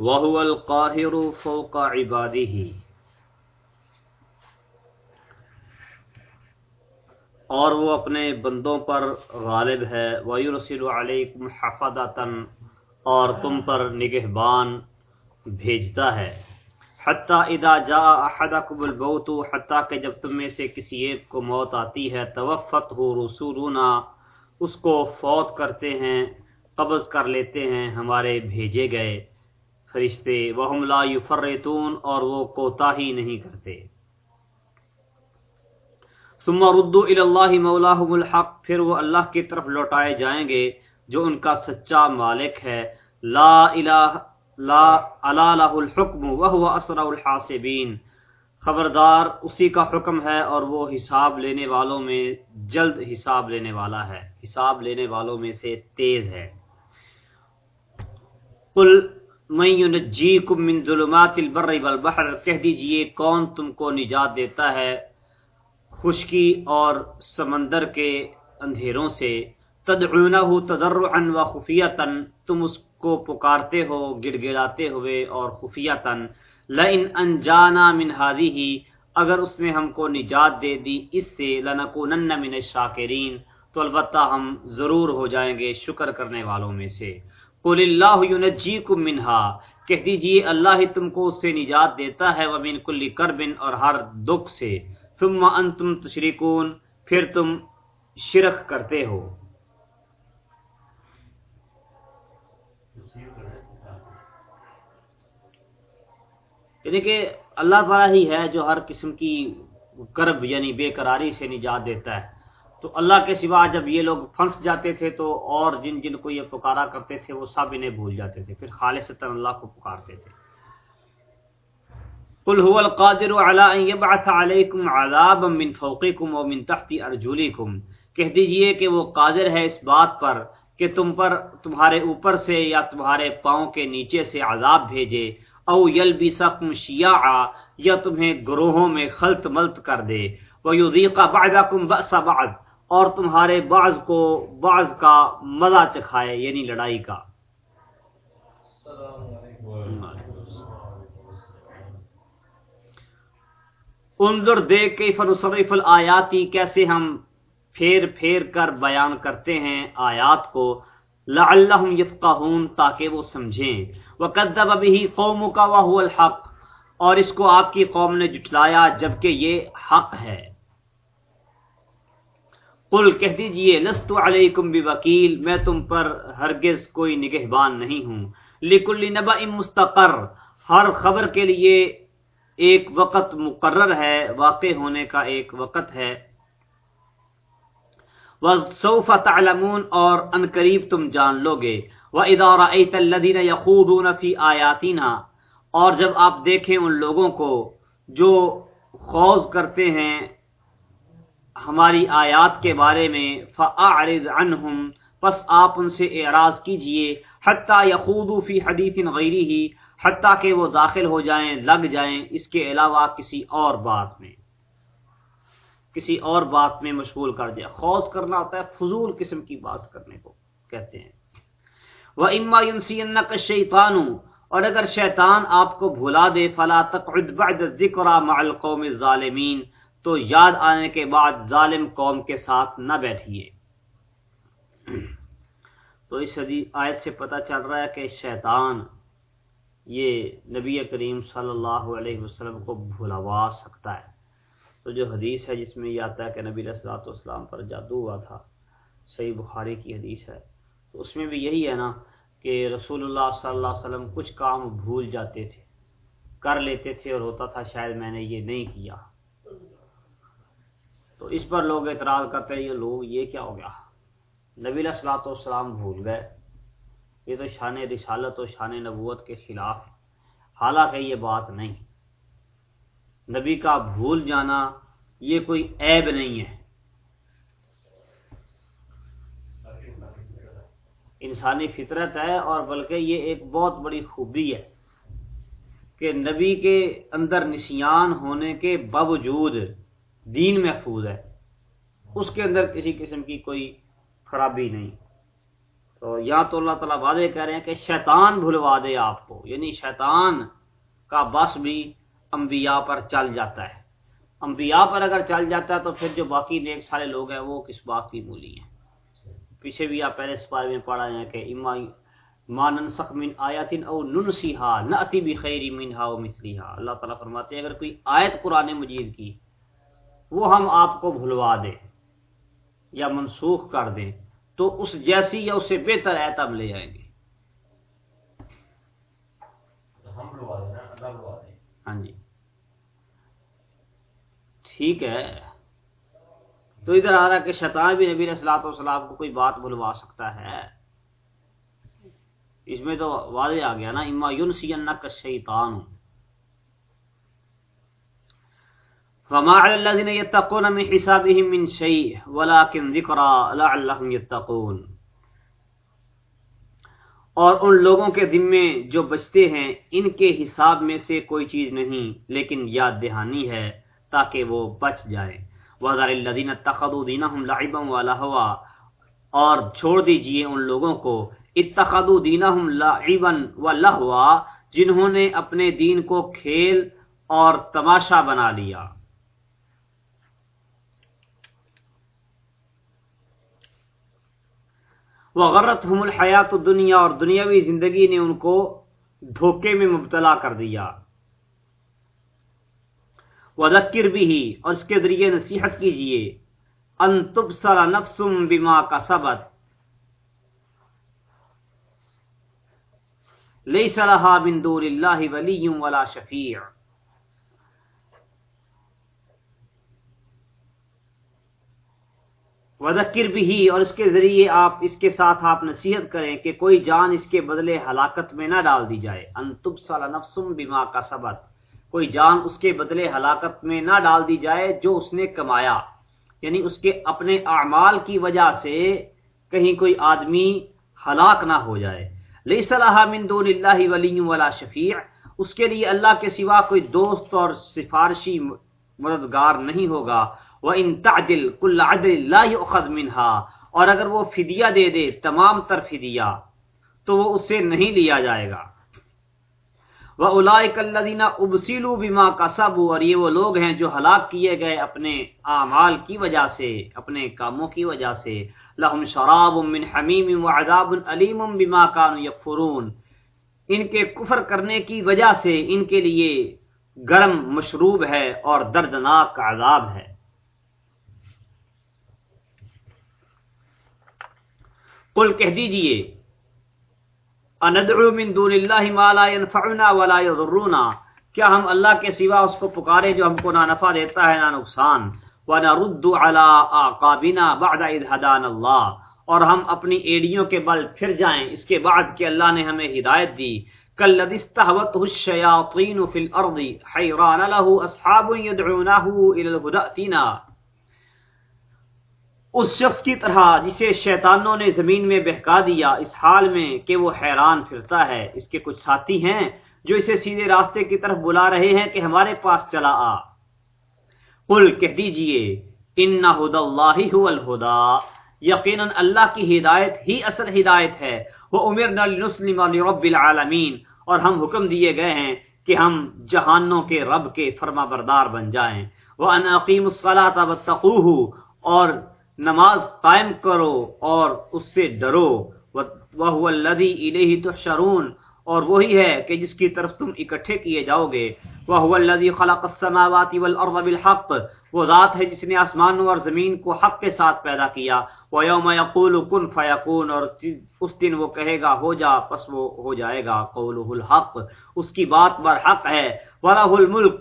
وهو القاهر فوق عباده۔ اور وہ اپنے بندوں پر غالب ہے۔ وَيُرْسِلُ عَلَيْكُمْ حَفَدَةً اور تم پر نگہبان بھیجتا ہے۔ حتیٰ اذا جاء احدکم البوت حتیٰ کہ جب تم میں سے کسی ایک کو موت آتی ہے توفت ہو رسولنا۔ اس کو فوت کرتے ہیں، قبض کر لیتے ہیں، ہمارے بھیجے گئے۔ فرشتے، وہم لا یفرتون اور وہ کوتاہی نہیں کرتے۔ ثم ردوا الى اللہ مولاہم الحق، پھر وہ اللہ کی طرف لوٹائے جائیں گے، جو ان کا سچا مالک ہے۔ لا الہ، لا علا لہ الحکم وهو اسرع الحاسبین۔ خبردار، اسی کا حکم ہے اور وہ حساب لینے والوں میں، جلد حساب لینے والا ہے۔ حساب لینے والوں میں سے تیز ہے۔ قل من ينجيكم من ظلمات البر والبحر، کہہ دیجیے کون تم کو نجات دیتا ہے خشکی اور سمندر کے اندھیروں سے؟ تدعونہ تضرعا و خفیتا، تم اس کو پکارتے ہو گڑ گڑاتے ہوئے اور خفیہ تن لن انجانا من ہی اگر اس نے ہم کو نجات دے دی، اس سے لنکونن من الشاکرین۔ تو البتہ ہم ضرور ہو جائیں گے شکر کرنے والوں میں سے۔ قل اللہ ینجیکم منہا کہہ دیجیے، اللہ ہی تم کو اس سے نجات دیتا ہے، ومن کل کربن اور ہر دکھ سے۔ ثم انتم تشریکون پھر تم شرک کرتے ہو۔ یعنی کہ اللہ تعالیٰ ہی ہے جو ہر قسم کی کرب یعنی بے قراری سے نجات دیتا ہے۔ تو اللہ کے سوا جب یہ لوگ پھنس جاتے تھے تو اور جن جن کو یہ پکارا کرتے تھے وہ سب انہیں بھول جاتے تھے، پھر خالص اللہ کو پکارتے تھے۔ قل هو القادر على ان يبعث عليكم عذابا من فوقكم ومن تحت ارجلكم کہہ دیجیے کہ وہ قادر ہے اس بات پر کہ تم پر تمہارے اوپر سے یا تمہارے پاؤں کے نیچے سے عذاب بھیجے۔ او یلبسکم شیعا یا تمہیں گروہوں میں خلط ملط کر دے۔ ویذیق بعضکم بأس بعض۔ اور تمہارے بعض کو بعض کا مزہ چکھائے یعنی لڑائی کا۔ انظر، دیکھ کے فنصرف الآیاتی، کیسے ہم پھیر پھیر کر بیان کرتے ہیں آیات کو۔ لعلہم یفقہون، تاکہ وہ سمجھیں۔ وقدب به قومک وهو الحق، اور اس کو آپ کی قوم نے جٹلایا جبکہ یہ حق ہے۔ قل کہہ دیجیے لست علیکم بوکیل، میں تم پر ہرگز کوئی نگہبان نہیں ہوں۔ لکل نبأ مستقر، ہر خبر کے لیے ایک وقت مقرر ہے، واقع ہونے کا ایک وقت ہے۔ وَسَوْفَ تَعْلَمُونَ، اور ان قریب تم جان لو گے۔ وَإِذَا رَأَيْتَ الَّذِينَ يَخُوضُونَ فِي آيَاتِنَا، اور جب آپ دیکھیں ان لوگوں کو جو خوض کرتے ہیں ہماری آیات کے بارے میں فَأَعْرِضْ عَنْهُمْ، پس آپ ان سے اعراض کیجیے حَتَّى يَخُوضُوا فِي حَدِيثٍ غَيْرِهِ حتیٰ کہ وہ داخل ہو جائیں، لگ جائیں اس کے علاوہ کسی اور بات میں۔ کسی اور بات میں مشغول کر دیا۔ خوض کرنا ہوتا ہے، فضول قسم کی بات کرنے کو کہتے ہیں۔ وہ اما کا شیطان اور اگر شیطان آپ کو بھلا دے، فلا تقعد بعد الذکر مع القوم ظالمین تو یاد آنے کے بعد ظالم قوم کے ساتھ نہ بیٹھیے۔ تو اس آیت سے پتہ چل رہا ہے کہ شیطان یہ نبی کریم صلی اللہ علیہ وسلم کو بھلوا سکتا ہے۔ تو جو حدیث ہے جس میں یہ آتا ہے کہ نبی السلاۃ والسلام پر جادو ہوا تھا، صحیح بخاری کی حدیث ہے۔ تو اس میں بھی یہی ہے نا کہ رسول اللہ صلی اللہ علیہ وسلم کچھ کام بھول جاتے تھے، کر لیتے تھے اور ہوتا تھا شاید میں نے یہ نہیں کیا۔ تو اس پر لوگ اعتراض کرتے ہیں، یہ لوگ، یہ کیا ہو گیا؟ نبی السلاۃ والسلام بھول گئے۔ یہ تو شان رسالت و شان نبوت کے خلاف ہے۔ حالانکہ یہ بات نہیں۔ نبی کا بھول جانا یہ کوئی عیب نہیں ہے۔ انسانی فطرت ہے اور بلکہ یہ ایک بہت بڑی خوبی ہے کہ نبی کے اندر نسیان ہونے کے باوجود دین محفوظ ہے۔ اس کے اندر کسی قسم کی کوئی خرابی نہیں۔ تو یا تو اللہ تعالیٰ واضح کہہ رہے ہیں کہ شیطان بھلوا دے آپ کو۔ یعنی شیطان کا بس بھی انبیاء پر چل جاتا ہے۔ انبیاء پر اگر چل جاتا ہے تو پھر جو باقی نیک سارے لوگ ہیں وہ کس بات کی مولی ہیں؟ پیچھے بھی آپ پہلے سپارے میں پڑھا ہے کہ اما مانن سخ من آیاتن او ننسیہا، نأتی بخیر منہا و مثلیہا۔ اللہ تعالیٰ فرماتے ہیں، اگر کوئی آیت قرآن مجید کی وہ ہم آپ کو بھلوا دیں یا منسوخ کر دیں تو اس جیسی یا اس سے بہتر ہے تب لے آئیں گے۔ ہاں جی۔ ٹھیک ہے۔ تو ادھر آ رہا کہ شیطان بھی نبی السلاط والسلام کو کوئی بات بلوا سکتا ہے۔ اس میں تو واضح آ گیا نا اما یون سی کا شیطان فما على الذين يتقون من حسابهم من شيء ولكن ذكرى لعلهم يتقون۔ اور ان لوگوں کے ذمے جو بچتے ہیں، ان کے حساب میں سے کوئی چیز نہیں، لیکن یاد دہانی ہے تاکہ وہ بچ جائیں۔ وزار الدین اتخذوا دینہم لعبا ولہوا اور چھوڑ دیجیے ان لوگوں کو، اتخذوا دینہم لعبا ولہوا جنہوں نے اپنے دین کو کھیل اور تماشا بنا لیا۔ وغرت ہم الحیات دنیا اور دنیاوی زندگی نے ان کو دھوکے میں مبتلا کر دیا۔ وذکر بھی اور اس کے ذریعے نصیحت کیجیے ان تبصر نفسم بما کا لیس لها من دون اللہ ولی ولا شفیع۔ وذکر بھی اور اس کے ذریعے آپ اس کے ساتھ آپ نصیحت کریں کہ کوئی جان اس کے بدلے ہلاکت میں نہ ڈال دی جائے۔ انتب سال نفسم بما کا سبت کوئی جان اس کے بدلے ہلاکت میں نہ ڈال دی جائے جو اس نے کمایا۔ یعنی اس کے اپنے اعمال کی وجہ سے کہیں کوئی آدمی ہلاک نہ ہو جائے۔ لئی صلاح من دون اللہ ولی ولا شفیع اس کے لیے اللہ کے سوا کوئی دوست اور سفارشی مددگار نہیں ہوگا۔ وہ ان تعدل کل عدل لا يؤخذ منها۔ اور اگر وہ فدیہ دے دے، تمام تر فدیہ، تو وہ اس سے نہیں لیا جائے گا۔ وہ اولائک الذین ابسلوا بما اور یہ وہ لوگ ہیں جو ہلاک کیے گئے اپنے اعمال کی وجہ سے، اپنے کاموں کی وجہ سے۔ لهم شراب من حمیم وعذاب علیم بما كانوا يكفرون۔ ان کے کفر کرنے کی وجہ سے ان کے لیے گرم مشروب ہے اور دردناک عذاب ہے۔ قل کہہ دیجیے، اندعو من دون اللہ ما لا ينفعنا ولا يضرنا کیا ہم اللہ کے سوا اس کو پکارے جو ہم کو نہ نفع دیتا ہے نہ نقصان؟ ونرد على اعقابنا بعد اذ هدانا اللہ۔ اور ہم اپنی ایڑیوں کے بل پھر جائیں۔ اس کے بعد کہ اللہ نے ہمیں ہدایت دی۔ كالذي استهوته الشياطين في الارض حيران له اصحاب يدعونه الى الهدى اتنا اس شخص کی طرح جسے شیطانوں نے زمین میں بہکا دیا، اس حال میں کہ وہ حیران پھرتا ہے۔ اس کے کچھ ساتھی ہیں جو اسے سیدھے راستے کی طرف بلا رہے ہیں کہ ہمارے پاس چلا آ۔ قل کہہ دیجیے، ان ہد اللہ الہدا یقیناً اللہ کی ہدایت ہی اصل ہدایت ہے۔ وہ عمر نسلم رب العالمین اور ہم حکم دیے گئے ہیں کہ ہم جہانوں کے رب کے فرما بردار بن جائیں۔ وہ انعقیم الصلاۃ اور نماز قائم کرو اور اس سے ڈرو۔ وہ الذی الیہ تحشرون۔ اور وہی ہے کہ جس کی طرف تم اکٹھے کیے جاؤ گے۔ وہ الذی خلق السماوات والارض بالحق۔ وہ ذات ہے جس نے آسمانوں اور زمین کو حق کے ساتھ پیدا کیا۔ وہ یوم یقول کن فیکون اور اس دن وہ کہے گا، ہو جا، پس وہ ہو جائے گا۔ قولہ الحق۔ اس کی بات بر حق ہے۔ ولہ الملک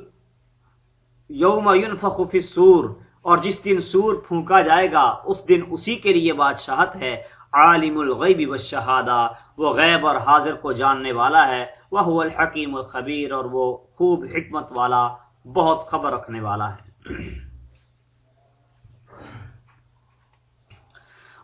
یوم ينفخ فی الصور اور جس دن سور پھونکا جائے گا، اس دن اسی کے لیے بادشاہت ہے۔ عالم الغیب والشہادہ، وہ غیب اور حاضر کو جاننے والا ہے۔ وہ الحکیم الخبیر اور وہ خوب حکمت والا، بہت خبر رکھنے والا ہے۔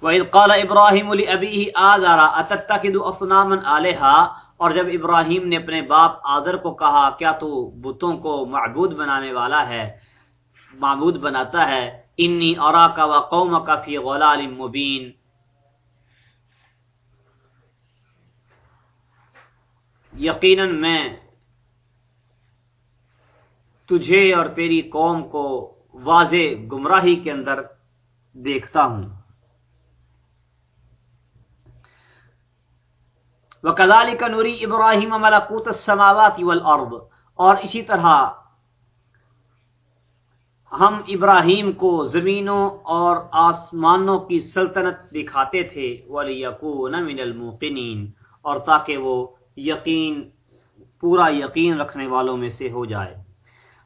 وَإِذْ قَالَ إِبْرَاهِيمُ لِأَبِيهِ آذَرَ، أَتَتَّخِذُ أَصْنَامًا آلِهَا اور جب ابراہیم نے اپنے باپ آذر کو کہا، کیا تو بتوں کو معبود بنانے والا ہے؟ معبود بناتا ہے، انی اورا کا و قوم کا فی غلال مبین. یقیناً میں تجھے اور تیری قوم کو واضح گمراہی کے اندر دیکھتا ہوں۔ وکلالی کا نوری ابراہیم ملاکوت سماوات اور اسی طرح ہم ابراہیم کو زمینوں اور آسمانوں کی سلطنت دکھاتے تھے، وَلِيَكُونَ مِنَ الْمُوقِنِينَ، اور تاکہ وہ یقین، پورا یقین رکھنے والوں میں سے ہو جائے۔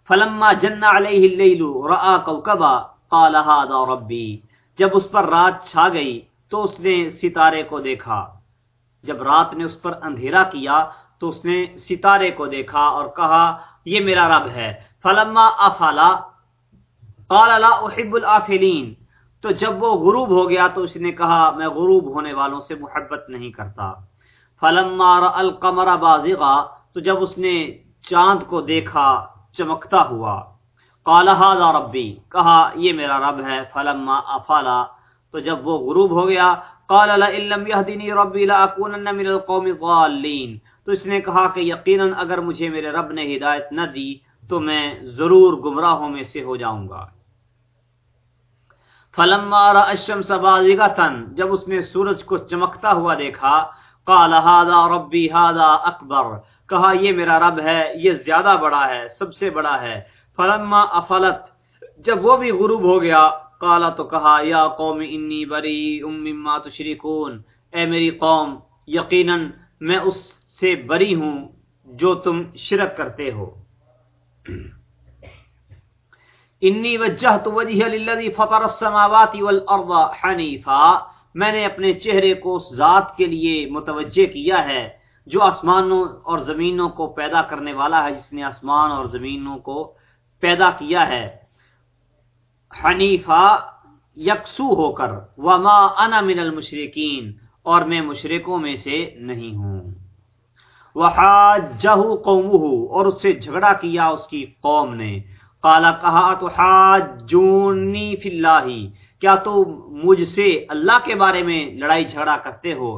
فلما جن علیہ اللیل رآ کوكبا قال هذا ربی جب اس پر رات چھا گئی تو اس نے ستارے کو دیکھا۔ جب رات نے اس پر اندھیرا کیا تو اس نے ستارے کو دیکھا اور کہا، یہ میرا رب ہے۔ فلما افلا قال لا احب الافلین تو جب وہ غروب ہو گیا تو اس نے کہا، میں غروب ہونے والوں سے محبت نہیں کرتا۔ فلما القمر بازغا، تو جب اس نے چاند کو دیکھا، چمکتا ہوا۔ قال هذا ربی، کہا، یہ میرا رب ہے۔ فلما افلا تو جب وہ غروب ہو گیا، قال لئن لم يهدني ربي لاكونن من القوم الضالين تو اس نے کہا کہ یقینا اگر مجھے میرے رب نے ہدایت نہ دی، تو میں ضرور گمراہوں میں سے ہو جاؤں گا۔ فلما را الشمس بازغه جب اس نے سورج کو چمکتا ہوا دیکھا، قال، هذا ربي، هذا اکبر کہا، یہ میرا رب ہے، یہ زیادہ بڑا ہے، سب سے بڑا ہے فلما افلت، جب وہ بھی غروب ہو گیا قالا تو کہا، یا قوم، انی بری ام مما تشرکون اے میری قوم، یقینا میں اس سے بری ہوں جو تم شرک کرتے ہو۔ انی وجہت وجہ للذی فطر السماوات والارض حنیفا، میں نے اپنے چہرے کو اس ذات کے لیے متوجہ کیا ہے، جو آسمانوں اور زمینوں کو پیدا کرنے والا ہے، جس نے آسمان اور زمینوں کو پیدا کیا ہے۔ حنیفہ یکسو ہو کر، وما انا من المشرکین، اور میں مشرکوں میں سے نہیں ہوں۔ وحاجہ قومہ اور اس سے جھگڑا کیا اس کی قوم نے۔ قالا، کہا تو حاجونی فی اللہ، کیا تو مجھ سے اللہ کے بارے میں لڑائی جھگڑا کرتے ہو؟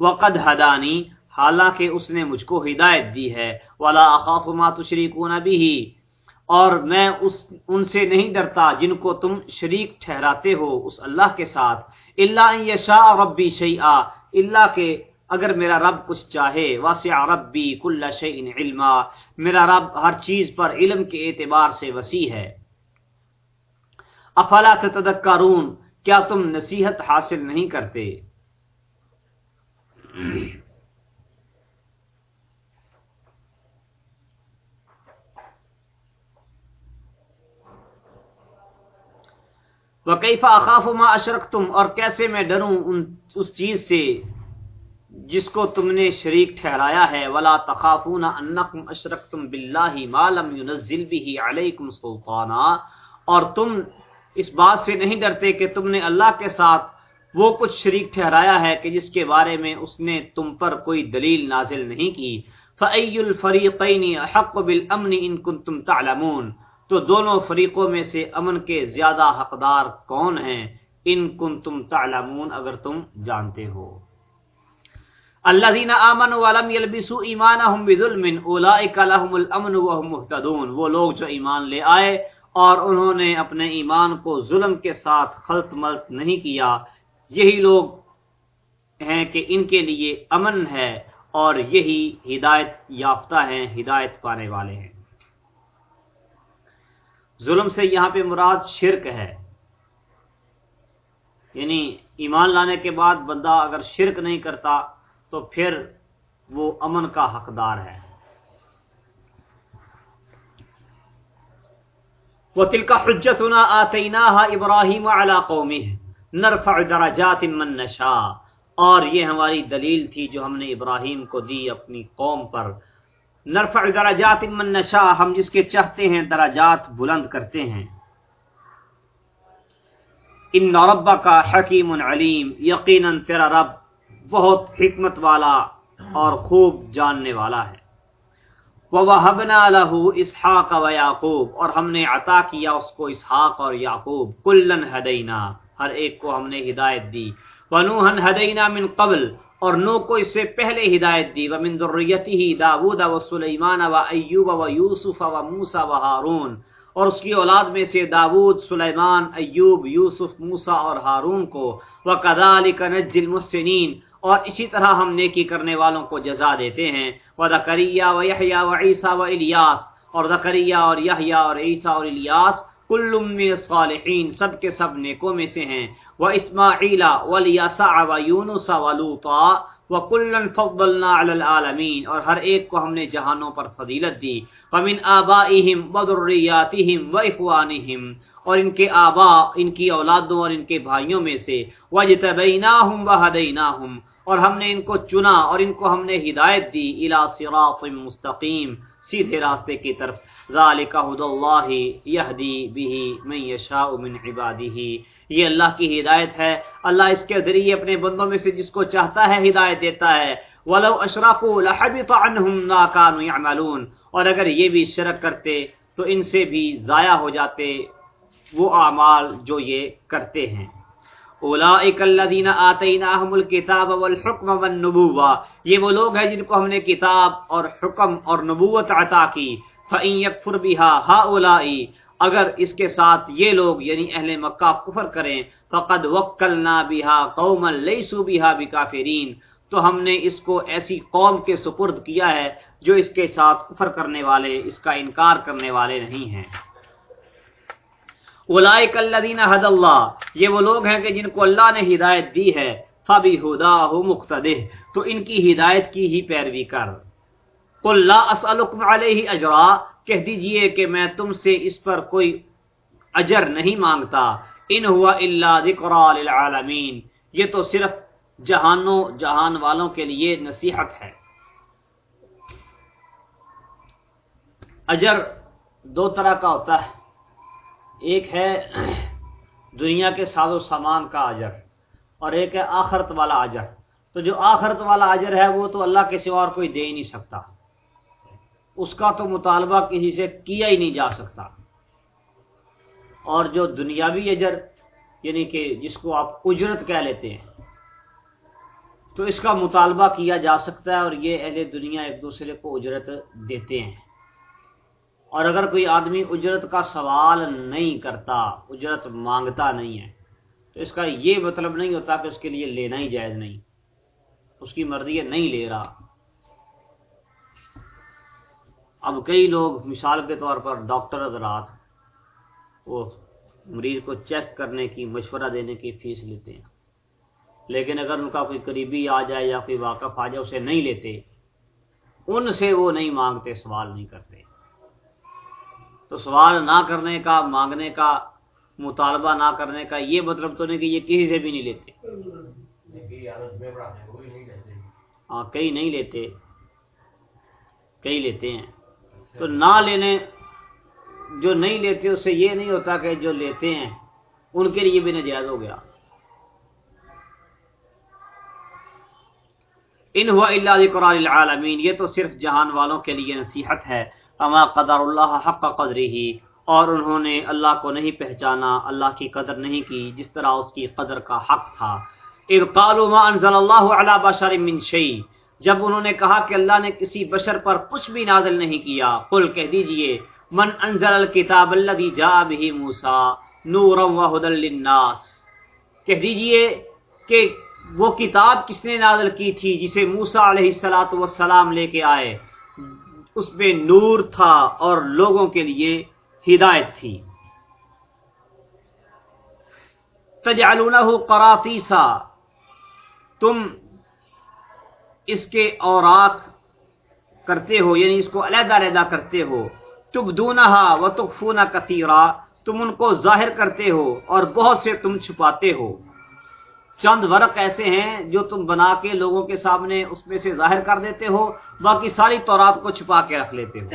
وقد ہدانی، حالانکہ اس نے مجھ کو ہدایت دی ہے، ولا اخاف ما تشركون به اور میں اس، ان سے نہیں ڈرتا جن کو تم شریک ٹھہراتے ہو اس اللہ کے ساتھ اللہ یشاء ربی شیئا اللہ کہ اگر میرا رب کچھ چاہے، واسع ربی کل شیء علما، میرا رب ہر چیز پر علم کے اعتبار سے وسیع ہے۔ افلا تتذکرون، کیا تم نصیحت حاصل نہیں کرتے؟ وکیفا اخاف ما اشرک تم اور کیسے میں ڈروں اس چیز سے؟ جس کو تم نے شریک ٹھہرایا ہے، ولا تخافون انکم اشرکتم باللہ ما لم ينزل به علیکم سلطانا اور تم اس بات سے نہیں ڈرتے کہ تم نے اللہ کے ساتھ وہ کچھ شریک ٹھہرایا ہے کہ جس کے بارے میں اس نے تم پر کوئی دلیل نازل نہیں کی۔ فَأَيُّ الْفَرِيقَيْنِ أَحَقُّ بِالْأَمْنِ إِن كُنتُمْ تَعْلَمُونَ تو دونوں فریقوں میں سے امن کے زیادہ حقدار کون ہیں؟ ان کن تم تعلمون اگر تم جانتے ہو۔ اللہ دین امن ولم یلبسو ایمانہم بظلم اولئک لهم الامن وهم مهتدون۔ وہ لوگ جو ایمان لے آئے اور انہوں نے اپنے ایمان کو ظلم کے ساتھ خلط ملط نہیں کیا، یہی لوگ ہیں کہ ان کے لیے امن ہے اور یہی ہدایت یافتہ ہیں، ہدایت پانے والے ہیں۔ ظلم سے یہاں پہ مراد شرک ہے۔ یعنی ایمان لانے کے بعد بندہ اگر شرک نہیں کرتا تو پھر وہ امن کا حقدار ہے۔ وہ تل کا حجت ہونا آتینا ابراہیم قومی نرفع درجات من نشا اور یہ ہماری دلیل تھی جو ہم نے ابراہیم کو دی اپنی قوم پر۔ نرفع درجات من نشا ہم جس کے چاہتے ہیں درجات بلند کرتے ہیں۔ ان رب کا حکیم علیم یقیناً تیرا رب بہت حکمت والا اور خوب جاننے والا ہے۔ وَوَهَبْنَا لَهُ اسحاق و یعقوب اور ہم نے عطا کیا اس کو اسحاق اور یعقوب۔ کلن ہدینا، ہر ایک کو ہم نے ہدایت دی۔ وَنُوحًا هَدَيْنَا مِن قبل، اور نو کو اس سے پہلے ہدایت دی۔ ومن ذریته داوود و سلیمان و ایوب و یوسف و ہارون۔ اور اس کی اولاد میں سے داود سلیمان، ایوب، یوسف موسا اور ہارون کو۔ وہ کدال کنج اور اسی طرح ہم نیکی کرنے والوں کو جزا دیتے ہیں۔ وہ دکریہ و یحییٰ و عیسیٰ و الیاس، اور دکریہ اور یحییٰ اور عیسیٰ اور الیاس کل من صالحین سب کے سب نیکوں میں سے ہیں۔ وہ اسماعیل ولیسع و یونس و لوطا وکلن فضلنا علی العالمین، اور ہر ایک کو ہم نے جہانوں پر فضیلت دی۔ ومن آبائہم وذریاتہم واخوانہم اور ان کے آبا، ان کی اولادوں اور ان کے بھائیوں میں سے۔ وجتبیناہم وہدیناہم اور ہم نے ان کو چنا اور ان کو ہم نے ہدایت دی الی صراط مستقیم، سیدھے راستے کی طرف. ذالک حد اللہ یہدی به من یشاء من عباده یہ اللہ کی ہدایت ہے، اللہ اس کے ذریعے اپنے بندوں میں سے جس کو چاہتا ہے ہدایت دیتا ہے. ولو اشرکوا لحبط عنهم ما كانوا يعملون. اور اگر یہ بھی شرک کرتے تو ان سے بھی ضائع ہو جاتے وہ اعمال جو یہ کرتے ہیں۔ اولئک الذین آتیناہم الکتاب والحکم والنبوہ یہ وہ لوگ ہیں جن کو ہم نے کتاب اور حکم اور نبوت عطا کی فَإِن يَكْفُرْ بِهَا هَؤُلَاءِ اگر اس کے ساتھ یہ لوگ یعنی اہل مکہ کفر کریں فقد وکلنا بہا قوما لیسو بہا بکافرین تو ہم نے اس کو ایسی قوم کے سپرد کیا ہے جو اس کے ساتھ کفر کرنے والے اس کا انکار کرنے والے نہیں ہیں۔ اولئک الذین هدى اللہ، یہ وہ لوگ ہیں کہ جن کو اللہ نے ہدایت دی ہے فبہداہ مقتدہ، تو ان کی ہدایت کی ہی پیروی کر۔ قل لا اسالکم علیہ اجرا، کہہ دیجیے کہ میں تم سے اس پر کوئی اجر نہیں مانگتا۔ ان ہوا اللہ ذکر للعالمین، یہ تو صرف جہانوں، جہان والوں کے لیے نصیحت ہے۔ اجر دو طرح کا ہوتا ہے۔ ایک ہے دنیا کے ساز و سامان کا اجر اور ایک ہے آخرت والا اجر۔ تو جو آخرت والا اجر ہے وہ تو اللہ کے سوا اور کوئی دے ہی نہیں سکتا۔ اس کا تو مطالبہ کسی سے کیا ہی نہیں جا سکتا۔ اور جو دنیاوی اجر یعنی کہ جس کو آپ اجرت کہہ لیتے ہیں، تو اس کا مطالبہ کیا جا سکتا ہے اور یہ اہل دنیا ایک دوسرے کو اجرت دیتے ہیں۔ اور اگر کوئی آدمی اجرت کا سوال نہیں کرتا، اجرت مانگتا نہیں ہے، تو اس کا یہ مطلب نہیں ہوتا کہ اس کے لیے لینا ہی جائز نہیں۔ اس کی مرضی ہے نہیں لے رہا۔ اب کئی لوگ مثال کے طور پر ڈاکٹر حضرات، وہ مریض کو چیک کرنے کی، مشورہ دینے کی فیس لیتے ہیں۔ لیکن اگر ان کا کوئی قریبی آ جائے یا کوئی واقف آ جائے، اسے نہیں لیتے، ان سے وہ نہیں مانگتے، سوال نہیں کرتے۔ تو سوال نہ کرنے کا مانگنے کا مطالبہ نہ کرنے کا یہ مطلب تو نہیں کہ یہ کسی سے بھی نہیں لیتے۔ ہاں کئی نہیں لیتے۔ کئی لیتے ہیں۔ تو نہ لینے جو نہیں لیتے اس سے یہ نہیں ہوتا کہ جو لیتے ہیں ان کے لیے بھی نجائز ہو گیا۔ ان ہوا اللہ قرآن العالمین یہ تو صرف جہان والوں کے لیے نصیحت ہے۔ اما قدر اللہ حق کا قدری ہی اور انہوں نے اللہ کو نہیں پہچانا، اللہ کی قدر نہیں کی، جس طرح اس کی قدر کا حق تھا۔ قالوا ما انزل اللہ علی بشر من شیء جب انہوں نے کہا کہ اللہ نے کسی بشر پر کچھ بھی نازل نہیں کیا، قل کہہ دیجیے، من انزل الكتاب الذي جاء به موسى نورا وهدى للناس۔ کہہ دیجیے کہ وہ کتاب کس نے نازل کی تھی جسے موسی علیہ الصلات والسلام لے کے آئے؟ اس میں نور تھا اور لوگوں کے لیے ہدایت تھی۔ تجعلونہ قراطیسا تم اس کے اوراق کرتے ہو یعنی اس کو علیحدہ علیحدہ کرتے ہو۔ تب دونہا و تخفونا کثیرا، تم ان کو ظاہر کرتے ہو اور بہت سے تم چھپاتے ہو۔ چند ورق ایسے ہیں جو تم بنا کے لوگوں کے سامنے اس میں سے ظاہر کر دیتے ہو، باقی ساری تورات کو چھپا کے رکھ لیتے ہو۔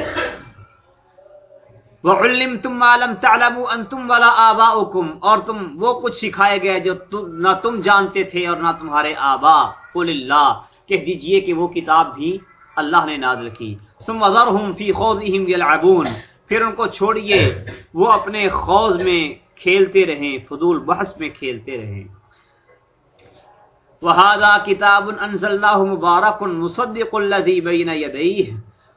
وَعُلِّمْتُمْ مَا لَمْ تَعْلَمُوا أَنْتُمْ وَلَا آبَاؤُكُمْ، اور تم وہ کچھ سکھائے گئے جو تم نہ تم جانتے تھے اور نہ تمہارے آبا۔ قُلِ اللَّهِ، کہہ دیجیے کہ وہ کتاب بھی اللہ نے نازل کی۔ ثم ذرهم فی خوضهم یلعبون پھر ان کو چھوڑیے، وہ اپنے خوض میں کھیلتے رہیں، فضول بحث میں کھیلتے رہیں۔ وہذا کتاب انزلناہ مبارک مصدق الذی بین یدیہ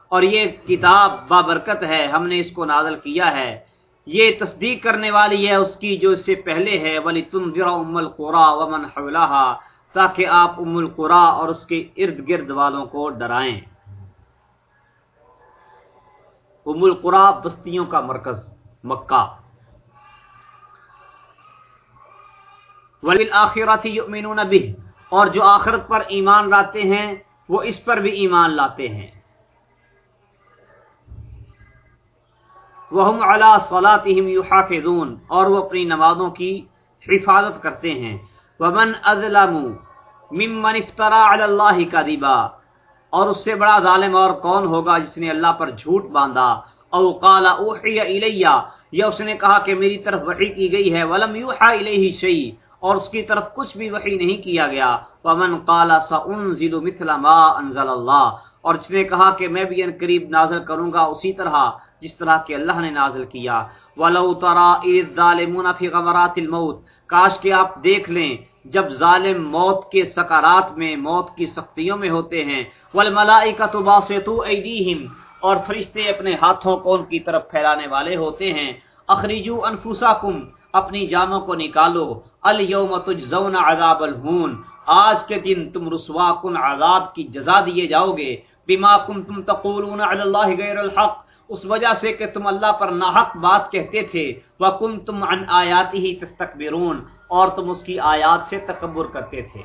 اور یہ کتاب بابرکت ہے، ہم نے اس کو نازل کیا ہے۔ یہ تصدیق کرنے والی ہے اس کی جو اس سے پہلے ہے ولی تم ام القرا ومن حولہا تاکہ آپ ام القرا اور اس کے ارد گرد والوں کو ڈرائیں۔ ام القرا بستیوں کا مرکز، مکہ۔ ولی آخرات یؤمنون به۔ اور جو آخرت پر ایمان لاتے ہیں، وہ اس پر بھی ایمان لاتے ہیں۔ وہ علا صلاتهم یحافظون اور وہ اپنی نمازوں کی حفاظت کرتے ہیں۔ ومن اظلم ممن افترى على الله كذبا۔ اور اس سے بڑا ظالم اور کون ہوگا جس نے اللہ پر جھوٹ باندھا؟ او قال اوحي الي یا اس نے کہا کہ میری طرف وحی کی گئی ہے۔ ولم يوحى اليه شيء۔ اور اس کی طرف کچھ بھی وحی نہیں کیا گیا۔ ومن قال سانزل مثل ما انزل اللہ اور جس نے کہا کہ میں بھی ان قریب نازل کروں گا اسی طرح جس طرح کہ اللہ نے نازل کیا۔ ولو ترى الظالمون في غمرات الموت کاش کہ آپ دیکھ لیں جب ظالم موت کے سکارات میں، موت کی سختیوں میں ہوتے ہیں۔ والملائکۃ باسطوا ایدیہم اور فرشتے اپنے ہاتھوں کو ان کی طرف پھیلانے والے ہوتے ہیں۔ اخرجوا انفسکم اپنی جانوں کو نکالو۔ الیوم تجزون عذاب الہون آج کے دن تم رسوا کن عذاب کی جزا دیے جاؤ گے بما کنتم تقولون علی اللہ غیر الحق۔ اس وجہ سے کہ تم اللہ پر ناحق بات کہتے تھے۔ وکنتم عن آیاته تستكبرون۔ اور تم اس کی آیات سے تکبر کرتے تھے۔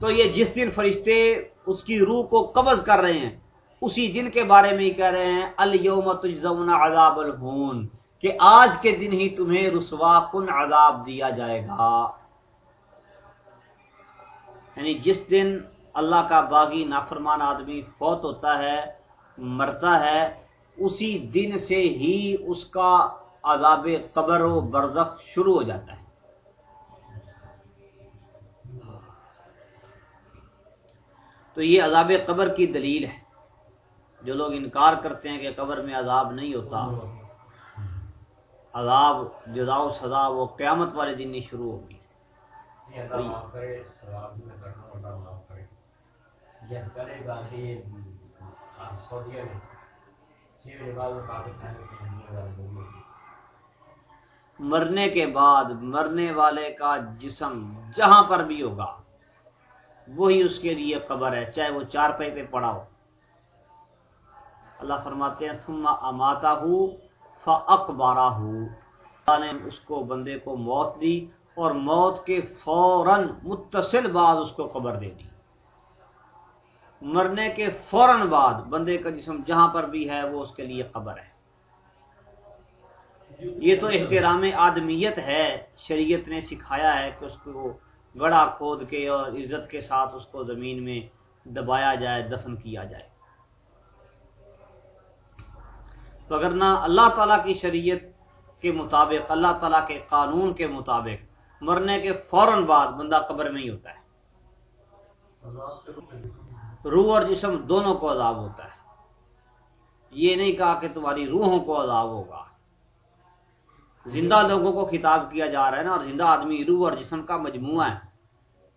تو یہ جس دن فرشتے اس کی روح کو قبض کر رہے ہیں، اسی دن کے بارے میں ہی کہہ رہے ہیں الیوم تجزون عذاب الہون کہ آج کے دن ہی تمہیں رسوا کن عذاب دیا جائے گا۔ یعنی جس دن اللہ کا باغی نافرمان آدمی فوت ہوتا ہے، مرتا ہے، اسی دن سے ہی اس کا عذاب قبر و برزخ شروع ہو جاتا ہے۔ تو یہ عذاب قبر کی دلیل ہے۔ جو لوگ انکار کرتے ہیں کہ قبر میں عذاب نہیں ہوتا۔ عذاب جزا و سزا وہ قیامت والے دن ہی شروع ہوگی۔ مرنے کے بعد مرنے والے کا جسم جہاں پر بھی ہوگا وہی اس کے لیے قبر ہے چاہے وہ چار پہ پہ پڑا ہو۔ اللہ فرماتے ہیں ثم اماتا ہوں فاقبارہ اللہ نے اس کو بندے کو موت دی اور موت کے فوراً متصل بعد اس کو قبر دے دی۔ مرنے کے فوراً بعد بندے کا جسم جہاں پر بھی ہے وہ اس کے لیے قبر ہے۔ یہ تو احترام آدمیت ہے۔ شریعت نے سکھایا ہے کہ اس کو گڑا کھود کے اور عزت کے ساتھ اس کو زمین میں دبایا جائے، دفن کیا جائے۔ تو نہ اللہ تعالیٰ کی شریعت کے مطابق، اللہ تعالیٰ کے قانون کے مطابق مرنے کے فوراً بعد بندہ قبر میں ہی ہوتا ہے۔ روح اور جسم دونوں کو عذاب ہوتا ہے۔ یہ نہیں کہا کہ تمہاری روحوں کو عذاب ہوگا۔ زندہ لوگوں کو خطاب کیا جا رہا ہے نا، اور زندہ آدمی روح اور جسم کا مجموعہ ہے۔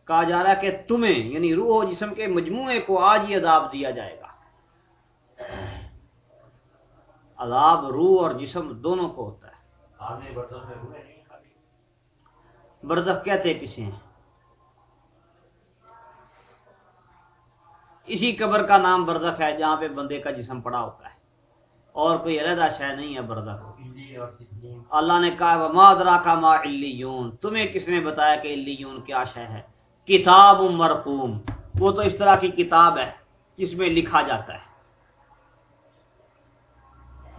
کہا جا رہا ہے کہ تمہیں یعنی روح اور جسم کے مجموعے کو آج ہی عذاب دیا جائے گا۔ عذاب روح اور جسم دونوں کو ہوتا ہے۔ برزخ کہتے کسے ہیں؟ اسی قبر کا نام برزخ ہے جہاں پہ بندے کا جسم پڑا ہوتا ہے۔ اور کوئی علیحدہ شہ نہیں ہے برزخ۔ اللہ نے کہا وما کا ما علیون تمہیں کس نے بتایا کہ علیون کیا شہ ہے؟ کتاب مرقوم۔ وہ تو اس طرح کی کتاب ہے جس میں لکھا جاتا ہے۔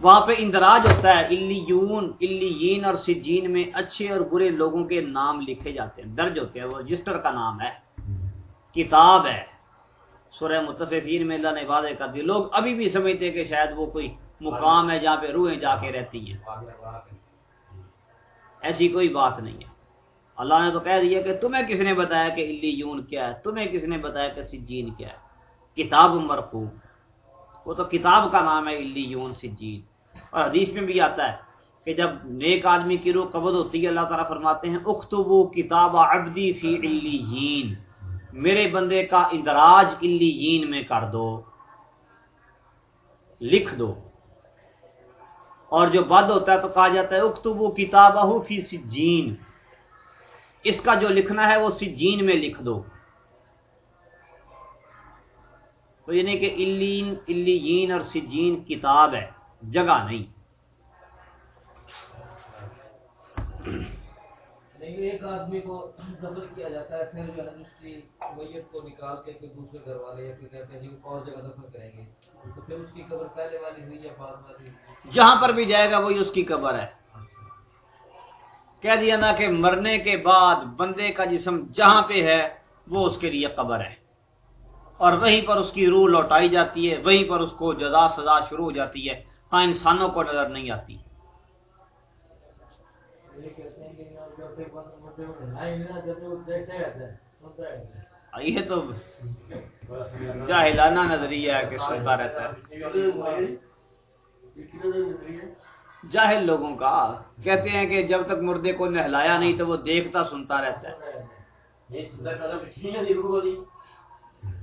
وہاں پہ اندراج ہوتا ہے، الیون، الیین اور سجین میں اچھے اور برے لوگوں کے نام لکھے جاتے ہیں، درج ہوتے ہیں، وہ رجسٹر کا نام ہے، کتاب ہے۔ سورہ متفقین میں اللہ نے وعدے کر دی۔ لوگ ابھی بھی سمجھتے کہ شاید وہ کوئی مقام ہے جہاں پہ روحیں جا کے رہتی ہیں۔ ایسی کوئی بات نہیں ہے۔ اللہ نے تو کہہ دیا کہ تمہیں کس نے بتایا کہ الیون کیا ہے؟ تمہیں کس نے بتایا کہ سجین کیا ہے؟ کتاب مرقوم۔ وہ تو کتاب کا نام ہے الیون سجین۔ اور حدیث میں بھی آتا ہے کہ جب نیک آدمی کی روح قبض ہوتی ہے، اللہ تعالیٰ فرماتے ہیں اختبو کتاب عبدی فی علیین۔ میرے بندے کا اندراج الیین میں کر دو، لکھ دو۔ اور جو بد ہوتا ہے تو کہا جاتا ہے، اکتبو کتابہ فی سجین۔ اس کا جو لکھنا ہے، وہ سجین میں لکھ دو۔ تو یعنی کہ الین الیین اور سجین کتاب ہے جگہ نہیں۔ ایک آدمی کو قتل کیا جاتا ہے پھر جو ہے اس کی میت کو نکال کے کوئی دوسرے گھر والے یا پھر کہتے ہیں اور جگہ دفن کریں گے۔ تو پھر اس کی قبر پہلے والی ہوئی یا بعد والی جہاں پر بھی جائے گا وہی اس کی قبر ہے۔ کہہ دیا نا کہ مرنے کے بعد بندے کا جسم جہاں پہ ہے وہ اس کے لیے قبر ہے۔ اور وہیں پر اس کی روح لوٹائی جاتی ہے، وہیں پر اس کو جزا سزا شروع ہو جاتی ہے۔ ہاں انسانوں کو نظر نہیں آتی۔ یہ تو جاہلانہ نظریہ ہے کہ سنتا رہتا ہے۔ جاہل لوگوں کا کہتے ہیں کہ جب تک مردے کو نہلایا نہیں تو وہ دیکھتا سنتا رہتا ہے۔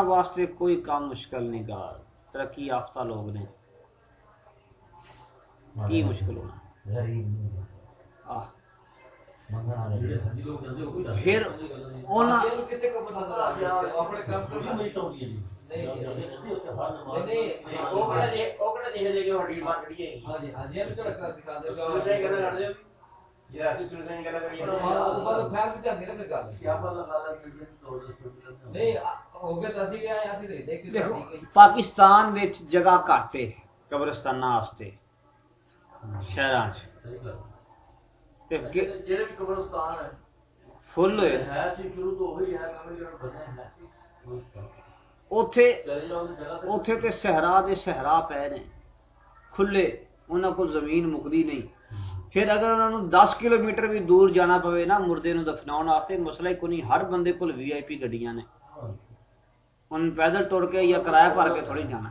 واسطے کوئی کام مشکل نہیں کہا۔ ترقی یافتہ لوگ نے۔ کی مشکل ہونا؟ پھر پاکستان جگہ کٹ ہے قبرستان شہر فل ہوئے صحرا دے صحرا پے نے کھلے انہوں کو زمین مکتی نہیں۔ پھر اگر انہوں نے دس کلو میٹر بھی دور جانا پوے نا مردے نو دفنا واسطے مسئلہ کو نہیں ہر بندے کو وی آئی پی گڈیاں نے۔ ان پیدل ٹر کے یا کرایہ بھر کے تھوڑی جانا۔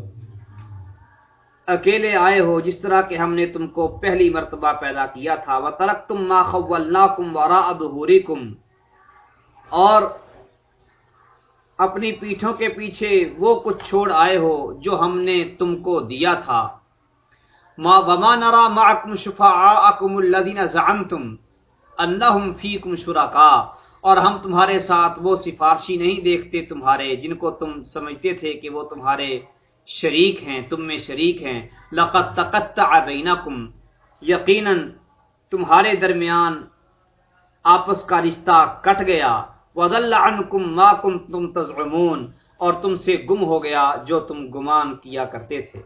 اکیلے آئے ہو جس طرح کہ ہم نے تم کو پہلی مرتبہ پیدا کیا تھا۔ وَتَرَكْتُمْ مَا خَوَّلْنَاكُمْ وَرَاءَ ظُهُورِكُمْ۔ اور اپنی پیٹھوں کے پیچھے وہ کچھ چھوڑ آئے ہو جو ہم نے تم کو دیا تھا۔ ما وما نرى معكم شفعاءكم الذين زعمتم انهم فيكم شركاء۔ اور ہم تمہارے ساتھ وہ سفارشی نہیں دیکھتے تمہارے جن کو تم سمجھتے تھے کہ وہ تمہارے شریک ہیں، تم میں شریک ہیں۔ لقد تقطع بینکم۔ یقیناً تمہارے درمیان آپس کا رشتہ کٹ گیا۔ وضل عنکم ما کنتم تزعمون۔ اور تم سے گم ہو گیا جو تم گمان کیا کرتے تھے۔